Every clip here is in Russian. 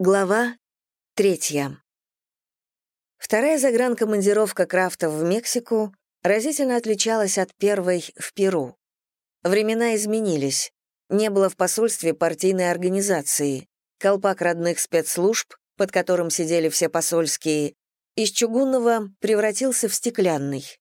Глава третья. Вторая загранкомандировка Крафта в Мексику разительно отличалась от первой в Перу. Времена изменились. Не было в посольстве партийной организации. Колпак родных спецслужб, под которым сидели все посольские, из чугунного превратился в стеклянный.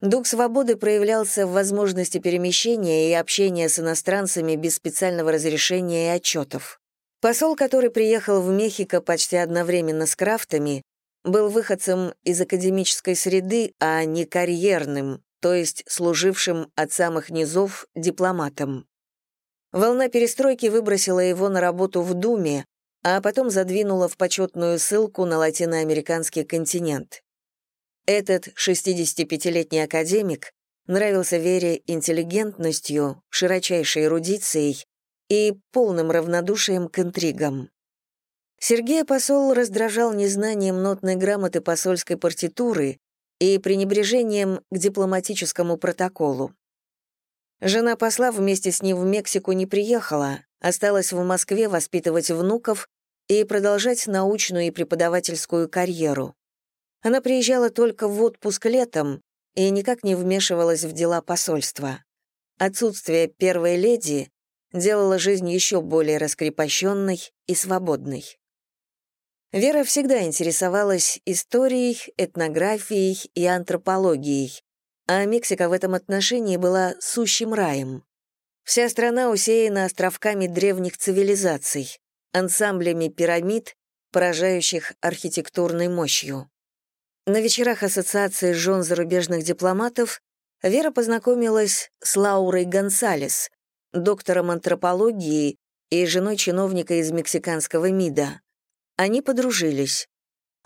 Дух свободы проявлялся в возможности перемещения и общения с иностранцами без специального разрешения и отчетов. Посол, который приехал в Мехико почти одновременно с Крафтами, был выходцем из академической среды, а не карьерным, то есть служившим от самых низов дипломатом. Волна перестройки выбросила его на работу в Думе, а потом задвинула в почетную ссылку на латиноамериканский континент. Этот 65-летний академик нравился Вере интеллигентностью, широчайшей эрудицией и полным равнодушием к интригам. Сергея посол раздражал незнанием нотной грамоты посольской партитуры и пренебрежением к дипломатическому протоколу. Жена посла вместе с ним в Мексику не приехала, осталась в Москве воспитывать внуков и продолжать научную и преподавательскую карьеру. Она приезжала только в отпуск летом и никак не вмешивалась в дела посольства. Отсутствие первой леди делала жизнь еще более раскрепощенной и свободной. Вера всегда интересовалась историей, этнографией и антропологией, а Мексика в этом отношении была сущим раем. Вся страна усеяна островками древних цивилизаций, ансамблями пирамид, поражающих архитектурной мощью. На вечерах Ассоциации жен зарубежных дипломатов Вера познакомилась с Лаурой Гонсалес, доктором антропологии и женой чиновника из мексиканского МИДа. Они подружились.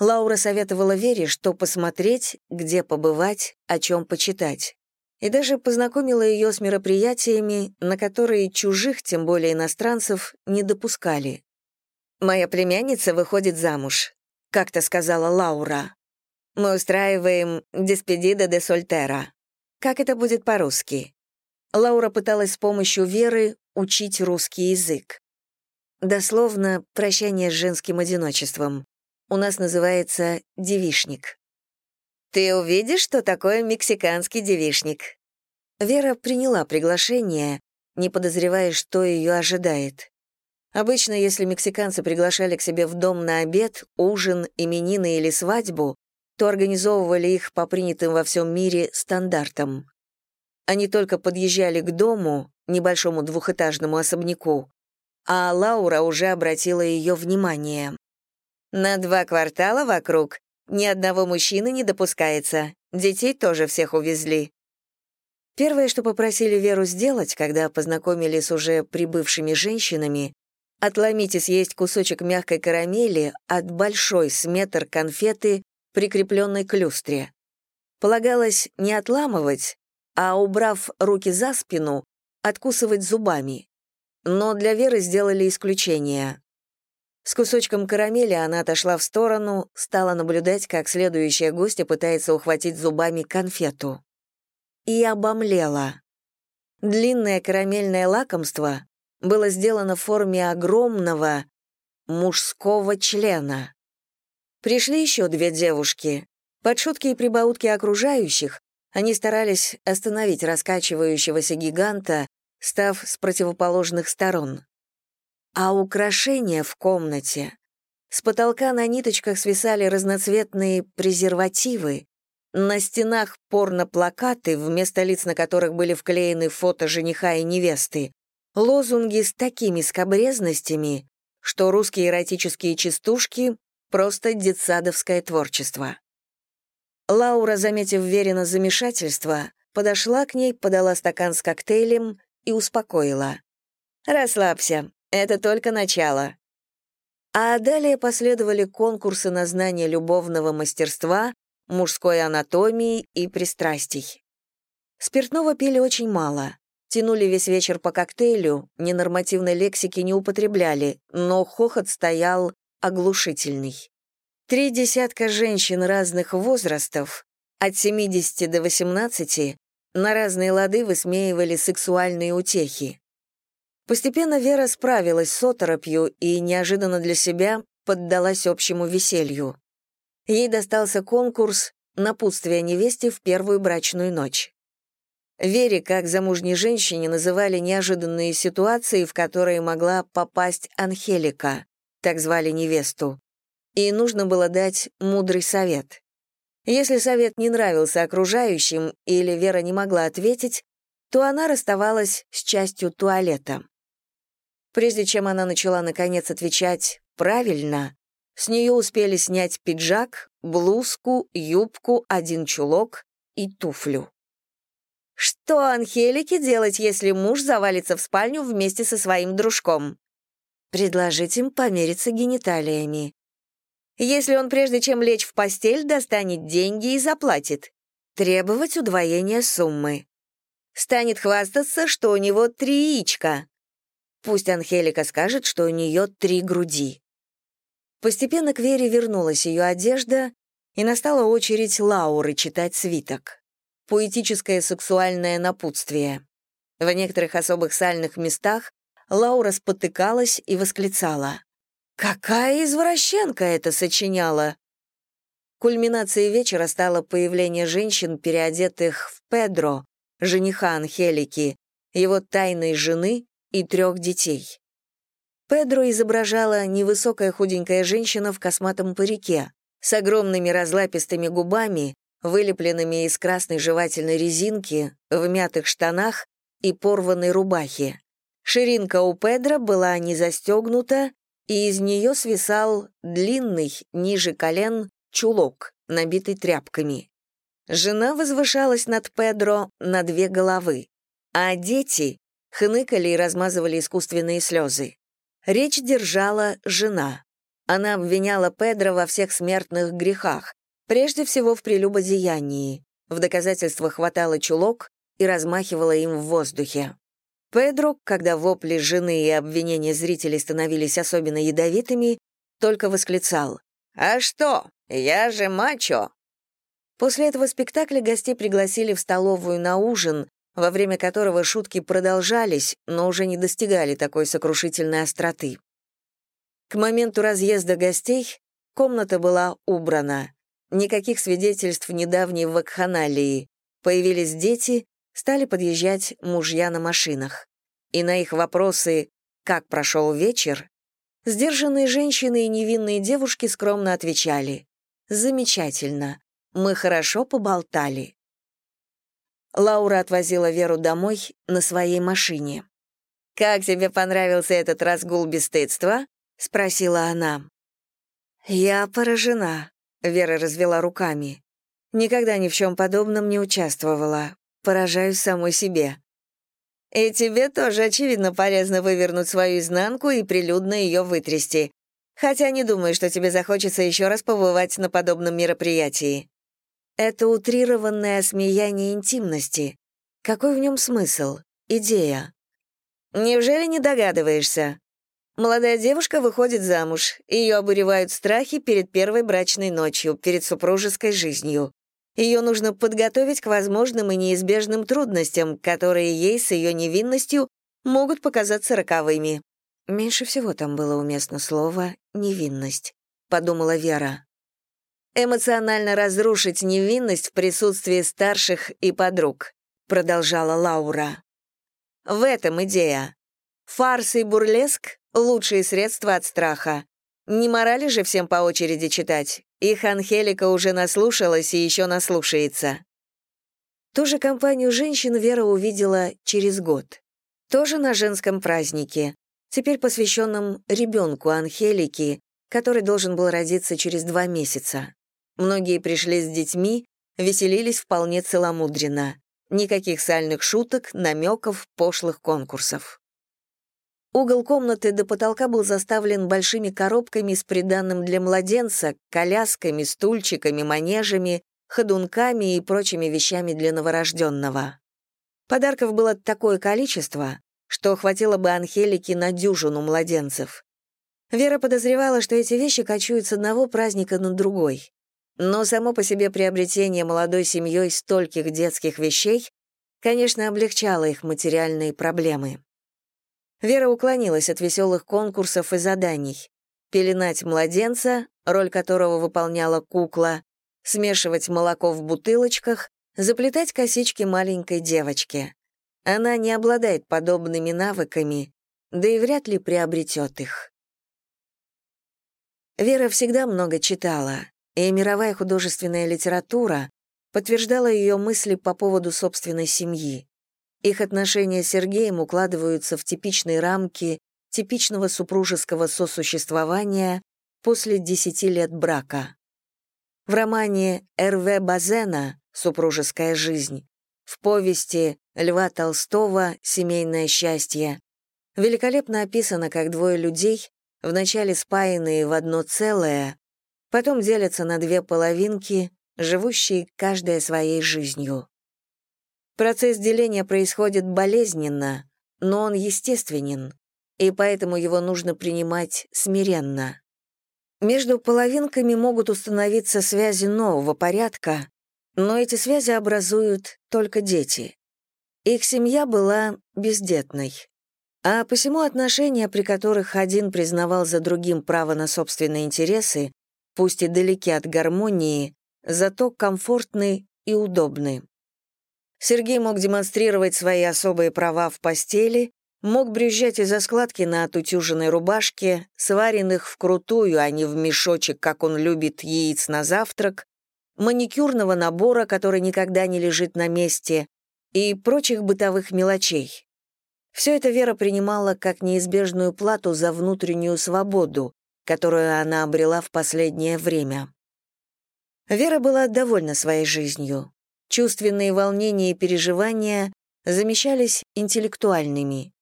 Лаура советовала Вере, что посмотреть, где побывать, о чем почитать. И даже познакомила ее с мероприятиями, на которые чужих, тем более иностранцев, не допускали. «Моя племянница выходит замуж», — как-то сказала Лаура. «Мы устраиваем «Деспедида де Сольтера». Как это будет по-русски? Лаура пыталась с помощью веры учить русский язык. Дословно «прощание с женским одиночеством». У нас называется «девишник». «Ты увидишь, что такое мексиканский девишник?» Вера приняла приглашение, не подозревая, что ее ожидает. Обычно, если мексиканцы приглашали к себе в дом на обед, ужин, именины или свадьбу, то организовывали их по принятым во всем мире стандартам. Они только подъезжали к дому, небольшому двухэтажному особняку, а Лаура уже обратила ее внимание. «На два квартала вокруг ни одного мужчины не допускается. Детей тоже всех увезли». Первое, что попросили Веру сделать, когда познакомили с уже прибывшими женщинами, отломить и съесть кусочек мягкой карамели от большой с метр конфеты, прикрепленной к люстре. Полагалось не отламывать, а, убрав руки за спину, откусывать зубами. Но для Веры сделали исключение. С кусочком карамели она отошла в сторону, стала наблюдать, как следующая гостья пытается ухватить зубами конфету. И обомлела. Длинное карамельное лакомство было сделано в форме огромного мужского члена. Пришли еще две девушки. Под шутки и прибаутки окружающих они старались остановить раскачивающегося гиганта, став с противоположных сторон. А украшения в комнате. С потолка на ниточках свисали разноцветные презервативы, на стенах порно-плакаты, вместо лиц на которых были вклеены фото жениха и невесты, лозунги с такими скобрезностями, что русские эротические частушки — просто детсадовское творчество. Лаура, заметив Верина замешательство, подошла к ней, подала стакан с коктейлем и успокоила. «Расслабься, это только начало». А далее последовали конкурсы на знание любовного мастерства, мужской анатомии и пристрастий. Спиртного пили очень мало. Тянули весь вечер по коктейлю, ненормативной лексики не употребляли, но хохот стоял оглушительный. Три десятка женщин разных возрастов, от 70 до 18, на разные лады высмеивали сексуальные утехи. Постепенно Вера справилась с оторопью и неожиданно для себя поддалась общему веселью. Ей достался конкурс «Напутствие невесте в первую брачную ночь». Вере, как замужней женщине, называли неожиданные ситуации, в которые могла попасть Анхелика, так звали невесту, и нужно было дать мудрый совет. Если совет не нравился окружающим или Вера не могла ответить, то она расставалась с частью туалета. Прежде чем она начала наконец отвечать «правильно», с нее успели снять пиджак, блузку, юбку, один чулок и туфлю. Что Анхелике делать, если муж завалится в спальню вместе со своим дружком? Предложить им помериться гениталиями. Если он прежде чем лечь в постель, достанет деньги и заплатит. Требовать удвоения суммы. Станет хвастаться, что у него три яичка. Пусть Анхелика скажет, что у нее три груди. Постепенно к Вере вернулась ее одежда, и настала очередь Лауры читать свиток. Поэтическое сексуальное напутствие. В некоторых особых сальных местах Лаура спотыкалась и восклицала. «Какая извращенка это сочиняла!» Кульминацией вечера стало появление женщин, переодетых в Педро, жениха Анхелики, его тайной жены и трех детей. Педро изображала невысокая худенькая женщина в косматом парике, с огромными разлапистыми губами, вылепленными из красной жевательной резинки, в мятых штанах и порванной рубахе. Ширинка у Педро была не застегнута, и из нее свисал длинный, ниже колен, чулок, набитый тряпками. Жена возвышалась над Педро на две головы, а дети хныкали и размазывали искусственные слезы. Речь держала жена. Она обвиняла Педро во всех смертных грехах, прежде всего в прелюбодеянии. В доказательство хватало чулок и размахивала им в воздухе. Педро, когда вопли жены и обвинения зрителей становились особенно ядовитыми, только восклицал «А что? Я же мачо!» После этого спектакля гостей пригласили в столовую на ужин, во время которого шутки продолжались, но уже не достигали такой сокрушительной остроты. К моменту разъезда гостей комната была убрана. Никаких свидетельств недавней вакханалии. Появились дети, стали подъезжать мужья на машинах. И на их вопросы «Как прошел вечер?» сдержанные женщины и невинные девушки скромно отвечали «Замечательно, мы хорошо поболтали». Лаура отвозила Веру домой на своей машине. «Как тебе понравился этот разгул бесстыдства?» — спросила она. «Я поражена», — Вера развела руками. «Никогда ни в чем подобном не участвовала. Поражаюсь самой себе». «И тебе тоже, очевидно, полезно вывернуть свою изнанку и прилюдно ее вытрясти. Хотя не думаю, что тебе захочется еще раз побывать на подобном мероприятии». Это утрированное осмеяние интимности. Какой в нем смысл? Идея? Неужели не догадываешься? Молодая девушка выходит замуж, ее обуревают страхи перед первой брачной ночью, перед супружеской жизнью. Ее нужно подготовить к возможным и неизбежным трудностям, которые ей с ее невинностью могут показаться роковыми. Меньше всего там было уместно слово «невинность», — подумала Вера эмоционально разрушить невинность в присутствии старших и подруг», продолжала Лаура. В этом идея. Фарс и бурлеск — лучшие средства от страха. Не морали же всем по очереди читать. Их Анхелика уже наслушалась и еще наслушается. Ту же компанию женщин Вера увидела через год. Тоже на женском празднике, теперь посвященном ребенку Анхелики, который должен был родиться через два месяца. Многие пришли с детьми, веселились вполне целомудренно. Никаких сальных шуток, намеков, пошлых конкурсов. Угол комнаты до потолка был заставлен большими коробками с приданным для младенца, колясками, стульчиками, манежами, ходунками и прочими вещами для новорожденного. Подарков было такое количество, что хватило бы Анхелике на дюжину младенцев. Вера подозревала, что эти вещи кочуют с одного праздника на другой. Но само по себе приобретение молодой семьей стольких детских вещей, конечно, облегчало их материальные проблемы. Вера уклонилась от веселых конкурсов и заданий. пеленать младенца, роль которого выполняла кукла, смешивать молоко в бутылочках, заплетать косички маленькой девочки. Она не обладает подобными навыками, да и вряд ли приобретет их. Вера всегда много читала, и мировая художественная литература подтверждала ее мысли по поводу собственной семьи. Их отношения с Сергеем укладываются в типичные рамки типичного супружеского сосуществования после десяти лет брака. В романе Р.В. Базена «Супружеская жизнь», в повести Льва Толстого «Семейное счастье» великолепно описано, как двое людей, вначале спаянные в одно целое, потом делятся на две половинки, живущие каждая своей жизнью. Процесс деления происходит болезненно, но он естественен, и поэтому его нужно принимать смиренно. Между половинками могут установиться связи нового порядка, но эти связи образуют только дети. Их семья была бездетной. А посему отношения, при которых один признавал за другим право на собственные интересы, пусть и далеки от гармонии, зато комфортны и удобны. Сергей мог демонстрировать свои особые права в постели, мог брюзжать из-за складки на отутюженной рубашке, сваренных вкрутую, а не в мешочек, как он любит, яиц на завтрак, маникюрного набора, который никогда не лежит на месте, и прочих бытовых мелочей. Все это Вера принимала как неизбежную плату за внутреннюю свободу, которую она обрела в последнее время. Вера была довольна своей жизнью. Чувственные волнения и переживания замещались интеллектуальными.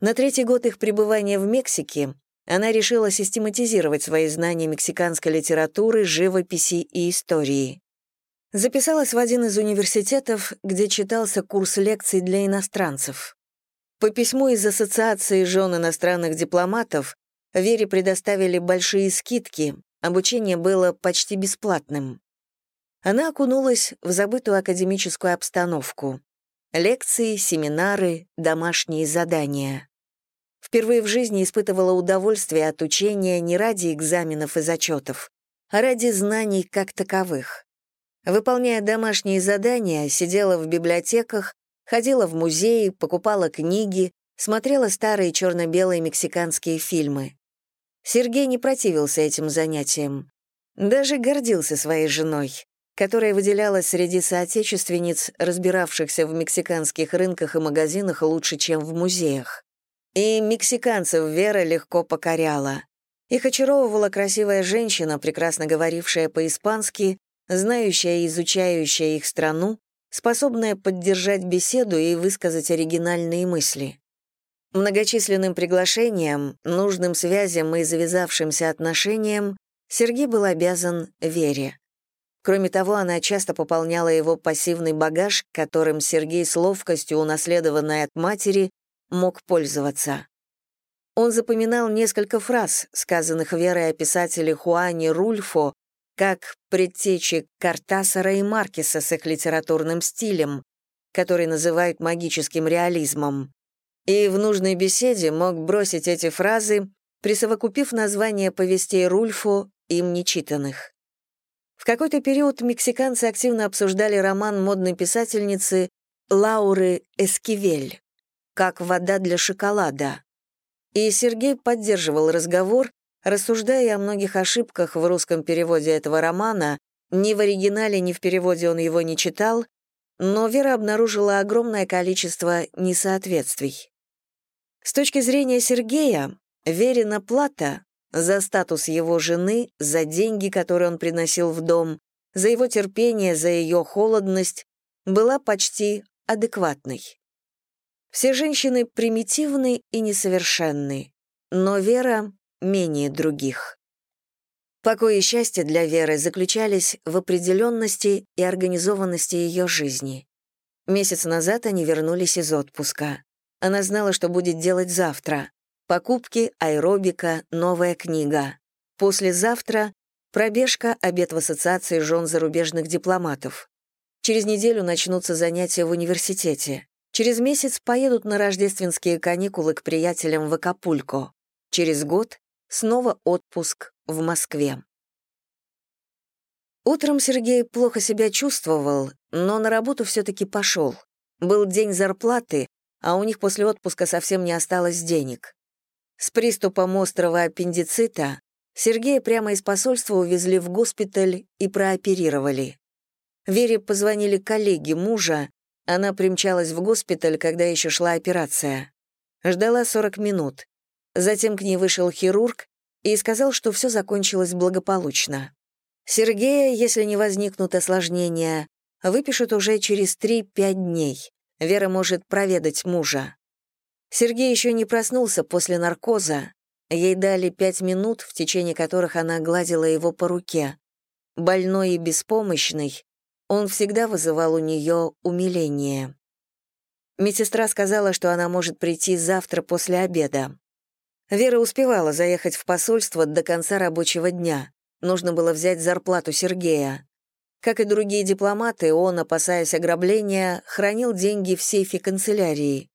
На третий год их пребывания в Мексике она решила систематизировать свои знания мексиканской литературы, живописи и истории. Записалась в один из университетов, где читался курс лекций для иностранцев. По письму из Ассоциации жен иностранных дипломатов Вере предоставили большие скидки, обучение было почти бесплатным. Она окунулась в забытую академическую обстановку. Лекции, семинары, домашние задания. Впервые в жизни испытывала удовольствие от учения не ради экзаменов и зачетов, а ради знаний как таковых. Выполняя домашние задания, сидела в библиотеках, ходила в музеи, покупала книги, смотрела старые черно-белые мексиканские фильмы. Сергей не противился этим занятиям. Даже гордился своей женой, которая выделялась среди соотечественниц, разбиравшихся в мексиканских рынках и магазинах лучше, чем в музеях. И мексиканцев Вера легко покоряла. Их очаровывала красивая женщина, прекрасно говорившая по-испански, знающая и изучающая их страну, способная поддержать беседу и высказать оригинальные мысли. Многочисленным приглашениям, нужным связям и завязавшимся отношениям Сергей был обязан Вере. Кроме того, она часто пополняла его пассивный багаж, которым Сергей с ловкостью, унаследованной от матери, мог пользоваться. Он запоминал несколько фраз, сказанных Верой о писателе Хуане Рульфо, как предтечи Картасара и Маркеса с их литературным стилем, который называют магическим реализмом и в нужной беседе мог бросить эти фразы, присовокупив название повестей Рульфо, им нечитанных. В какой-то период мексиканцы активно обсуждали роман модной писательницы Лауры Эскивель «Как вода для шоколада». И Сергей поддерживал разговор, рассуждая о многих ошибках в русском переводе этого романа, ни в оригинале, ни в переводе он его не читал, но Вера обнаружила огромное количество несоответствий. С точки зрения Сергея, Верина плата за статус его жены, за деньги, которые он приносил в дом, за его терпение, за ее холодность, была почти адекватной. Все женщины примитивны и несовершенны, но Вера менее других. Покой и счастье для Веры заключались в определенности и организованности ее жизни. Месяц назад они вернулись из отпуска. Она знала, что будет делать завтра. Покупки, аэробика, новая книга. Послезавтра — пробежка, обед в Ассоциации жен зарубежных дипломатов. Через неделю начнутся занятия в университете. Через месяц поедут на рождественские каникулы к приятелям в Акапулько. Через год снова отпуск в Москве. Утром Сергей плохо себя чувствовал, но на работу все-таки пошел. Был день зарплаты, а у них после отпуска совсем не осталось денег. С приступом острого аппендицита Сергея прямо из посольства увезли в госпиталь и прооперировали. Вере позвонили коллеги мужа, она примчалась в госпиталь, когда еще шла операция. Ждала 40 минут. Затем к ней вышел хирург и сказал, что все закончилось благополучно. Сергея, если не возникнут осложнения, выпишут уже через 3-5 дней. Вера может проведать мужа. Сергей еще не проснулся после наркоза. Ей дали пять минут, в течение которых она гладила его по руке. Больной и беспомощный, он всегда вызывал у нее умиление. Медсестра сказала, что она может прийти завтра после обеда. Вера успевала заехать в посольство до конца рабочего дня. Нужно было взять зарплату Сергея. Как и другие дипломаты, он, опасаясь ограбления, хранил деньги в сейфе канцелярии.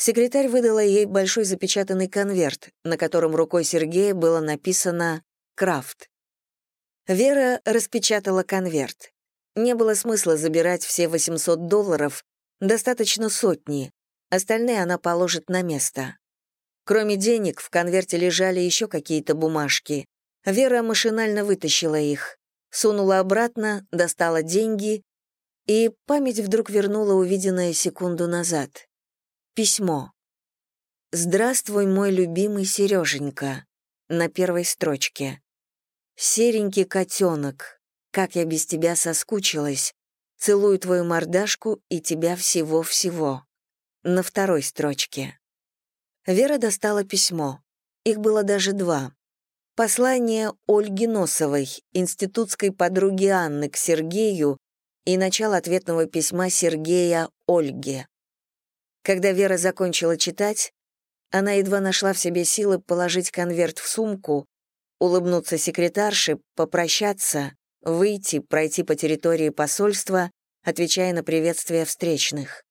Секретарь выдала ей большой запечатанный конверт, на котором рукой Сергея было написано «Крафт». Вера распечатала конверт. Не было смысла забирать все 800 долларов, достаточно сотни, остальные она положит на место. Кроме денег, в конверте лежали еще какие-то бумажки. Вера машинально вытащила их сунула обратно, достала деньги, и память вдруг вернула увиденное секунду назад. Письмо. «Здравствуй, мой любимый Сереженька» на первой строчке. «Серенький котенок, как я без тебя соскучилась, целую твою мордашку и тебя всего-всего» на второй строчке. Вера достала письмо. Их было даже два. Послание Ольги Носовой, институтской подруги Анны к Сергею и начало ответного письма Сергея Ольге. Когда Вера закончила читать, она едва нашла в себе силы положить конверт в сумку, улыбнуться секретарше, попрощаться, выйти, пройти по территории посольства, отвечая на приветствия встречных.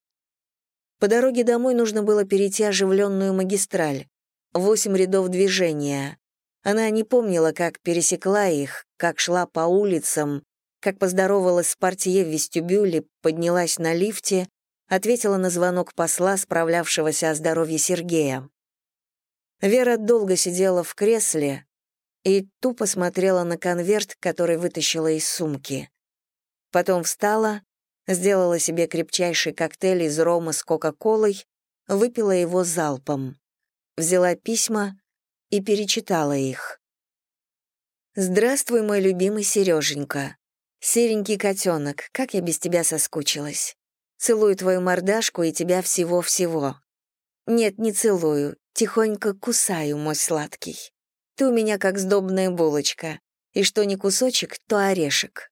По дороге домой нужно было перейти оживленную магистраль. Восемь рядов движения. Она не помнила, как пересекла их, как шла по улицам, как поздоровалась с партией в вестибюле, поднялась на лифте, ответила на звонок посла, справлявшегося о здоровье Сергея. Вера долго сидела в кресле и тупо смотрела на конверт, который вытащила из сумки. Потом встала, сделала себе крепчайший коктейль из рома с Кока-Колой, выпила его залпом. Взяла письма, и перечитала их. «Здравствуй, мой любимый Сереженька. Серенький котенок, как я без тебя соскучилась. Целую твою мордашку и тебя всего-всего. Нет, не целую, тихонько кусаю, мой сладкий. Ты у меня как сдобная булочка, и что не кусочек, то орешек.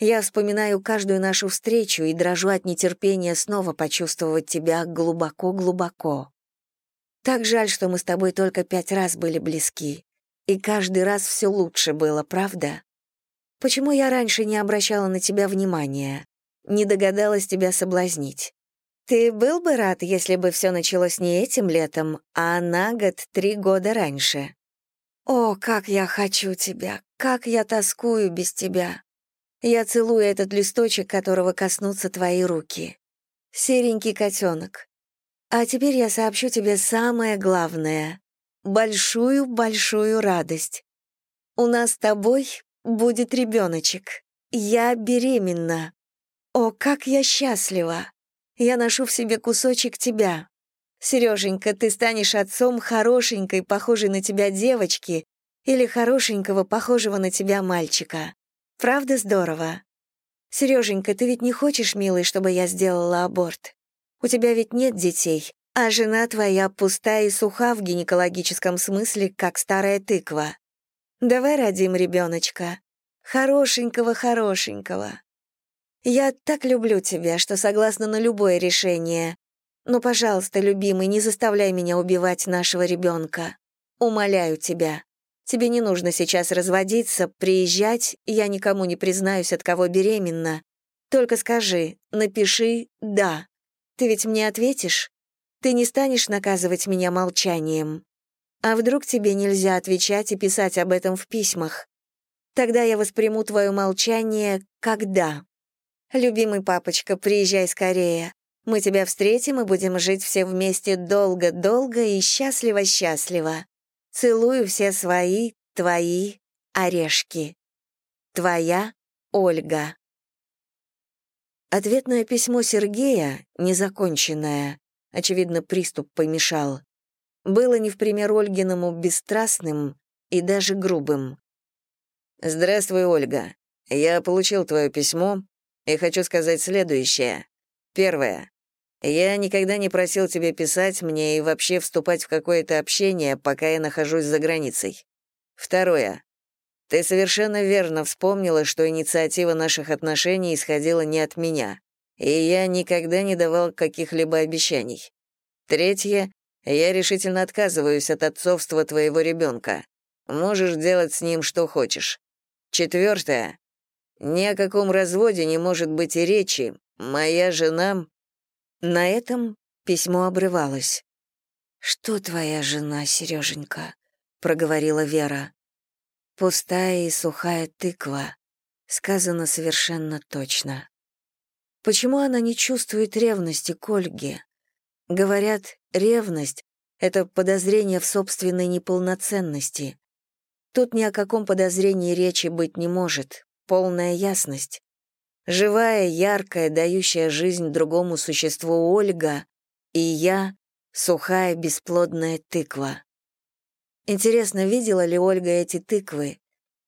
Я вспоминаю каждую нашу встречу и дрожу от нетерпения снова почувствовать тебя глубоко-глубоко. Так жаль, что мы с тобой только пять раз были близки. И каждый раз все лучше было, правда? Почему я раньше не обращала на тебя внимания? Не догадалась тебя соблазнить? Ты был бы рад, если бы все началось не этим летом, а на год три года раньше? О, как я хочу тебя, как я тоскую без тебя. Я целую этот листочек, которого коснутся твои руки. Серенький котенок, а теперь я сообщу тебе самое главное. Большую-большую радость. У нас с тобой будет ребеночек. Я беременна. О, как я счастлива! Я ношу в себе кусочек тебя. Сереженька, ты станешь отцом хорошенькой, похожей на тебя девочки, или хорошенького, похожего на тебя мальчика. Правда здорово? Сереженька, ты ведь не хочешь, милый, чтобы я сделала аборт? У тебя ведь нет детей, а жена твоя пустая и суха в гинекологическом смысле, как старая тыква. Давай родим ребеночка. Хорошенького-хорошенького. Я так люблю тебя, что согласна на любое решение. Но, пожалуйста, любимый, не заставляй меня убивать нашего ребенка. Умоляю тебя. Тебе не нужно сейчас разводиться, приезжать, я никому не признаюсь, от кого беременна. Только скажи, напиши «да». Ты ведь мне ответишь? Ты не станешь наказывать меня молчанием? А вдруг тебе нельзя отвечать и писать об этом в письмах? Тогда я восприму твое молчание «когда». Любимый папочка, приезжай скорее. Мы тебя встретим и будем жить все вместе долго-долго и счастливо-счастливо. Целую все свои, твои орешки. Твоя Ольга. Ответное письмо Сергея, незаконченное, очевидно, приступ помешал, было не в пример Ольгиному бесстрастным и даже грубым. «Здравствуй, Ольга. Я получил твое письмо и хочу сказать следующее. Первое. Я никогда не просил тебя писать мне и вообще вступать в какое-то общение, пока я нахожусь за границей. Второе. Ты совершенно верно вспомнила, что инициатива наших отношений исходила не от меня, и я никогда не давал каких-либо обещаний. Третье. Я решительно отказываюсь от отцовства твоего ребенка. Можешь делать с ним что хочешь. Четвертое. Ни о каком разводе не может быть и речи. Моя жена на этом письмо обрывалось. «Что твоя жена, Сереженька?» — проговорила Вера. «Пустая и сухая тыква», — сказано совершенно точно. Почему она не чувствует ревности к Ольге? Говорят, ревность — это подозрение в собственной неполноценности. Тут ни о каком подозрении речи быть не может, полная ясность. Живая, яркая, дающая жизнь другому существу Ольга, и я — сухая, бесплодная тыква. Интересно, видела ли Ольга эти тыквы?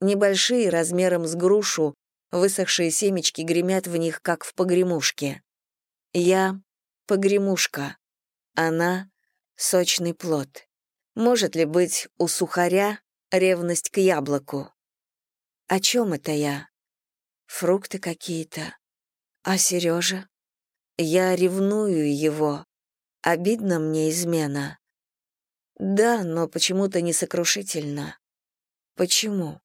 Небольшие, размером с грушу, высохшие семечки гремят в них, как в погремушке. Я — погремушка, она — сочный плод. Может ли быть у сухаря ревность к яблоку? О чем это я? фрукты какие-то. А Сережа? Я ревную его. Обидно мне измена. Да, но почему-то не сокрушительно. Почему?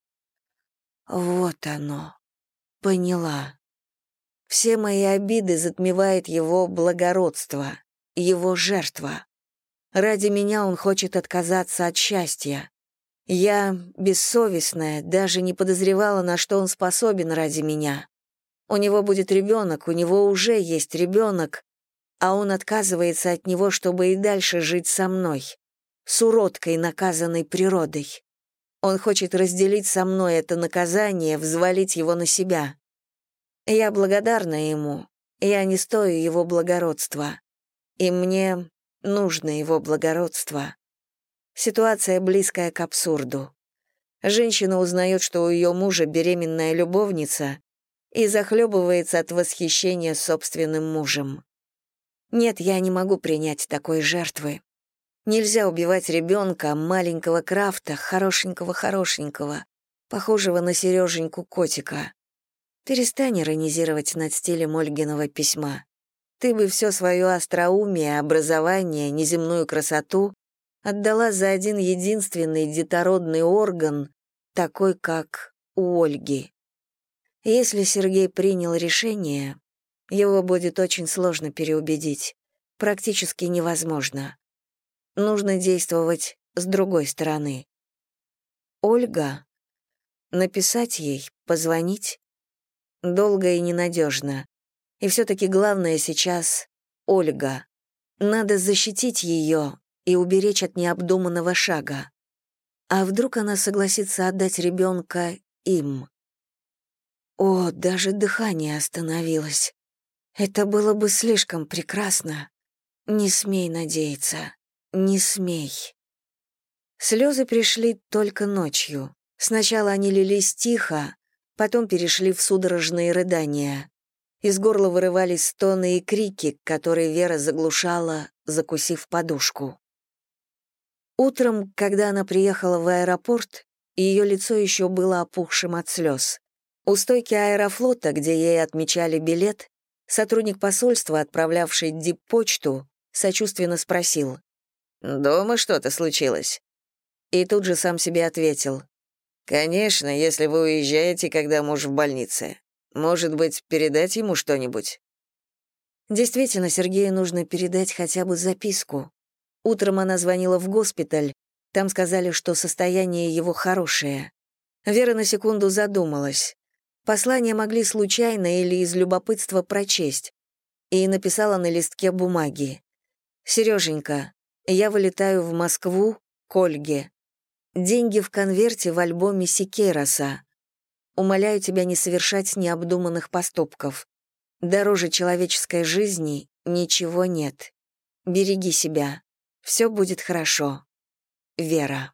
Вот оно. Поняла. Все мои обиды затмевает его благородство, его жертва. Ради меня он хочет отказаться от счастья. Я, бессовестная, даже не подозревала, на что он способен ради меня. У него будет ребенок, у него уже есть ребенок, а он отказывается от него, чтобы и дальше жить со мной, с уродкой, наказанной природой. Он хочет разделить со мной это наказание, взвалить его на себя. Я благодарна ему, я не стою его благородства, и мне нужно его благородство. Ситуация близкая к абсурду. Женщина узнает, что у ее мужа беременная любовница и захлебывается от восхищения собственным мужем. Нет, я не могу принять такой жертвы. Нельзя убивать ребенка, маленького крафта, хорошенького-хорошенького, похожего на Сереженьку котика. Перестань иронизировать над стилем Ольгиного письма. Ты бы все свое остроумие, образование, неземную красоту отдала за один единственный детородный орган, такой как у Ольги. Если Сергей принял решение, его будет очень сложно переубедить, практически невозможно. Нужно действовать с другой стороны. Ольга. Написать ей, позвонить. Долго и ненадежно. И все-таки главное сейчас — Ольга. Надо защитить ее, и уберечь от необдуманного шага. А вдруг она согласится отдать ребенка им? О, даже дыхание остановилось. Это было бы слишком прекрасно. Не смей надеяться. Не смей. Слезы пришли только ночью. Сначала они лились тихо, потом перешли в судорожные рыдания. Из горла вырывались стоны и крики, которые Вера заглушала, закусив подушку. Утром, когда она приехала в аэропорт, ее лицо еще было опухшим от слез. У стойки аэрофлота, где ей отмечали билет, сотрудник посольства, отправлявший дип-почту, сочувственно спросил. «Дома что-то случилось?» И тут же сам себе ответил. «Конечно, если вы уезжаете, когда муж в больнице. Может быть, передать ему что-нибудь?» Действительно, Сергею нужно передать хотя бы записку. Утром она звонила в госпиталь, Там сказали, что состояние его хорошее. Вера на секунду задумалась. Послание могли случайно или из любопытства прочесть. И написала на листке бумаги. «Сереженька, я вылетаю в Москву к Ольге. Деньги в конверте в альбоме Сикераса. Умоляю тебя не совершать необдуманных поступков. Дороже человеческой жизни ничего нет. Береги себя. Все будет хорошо. Вера.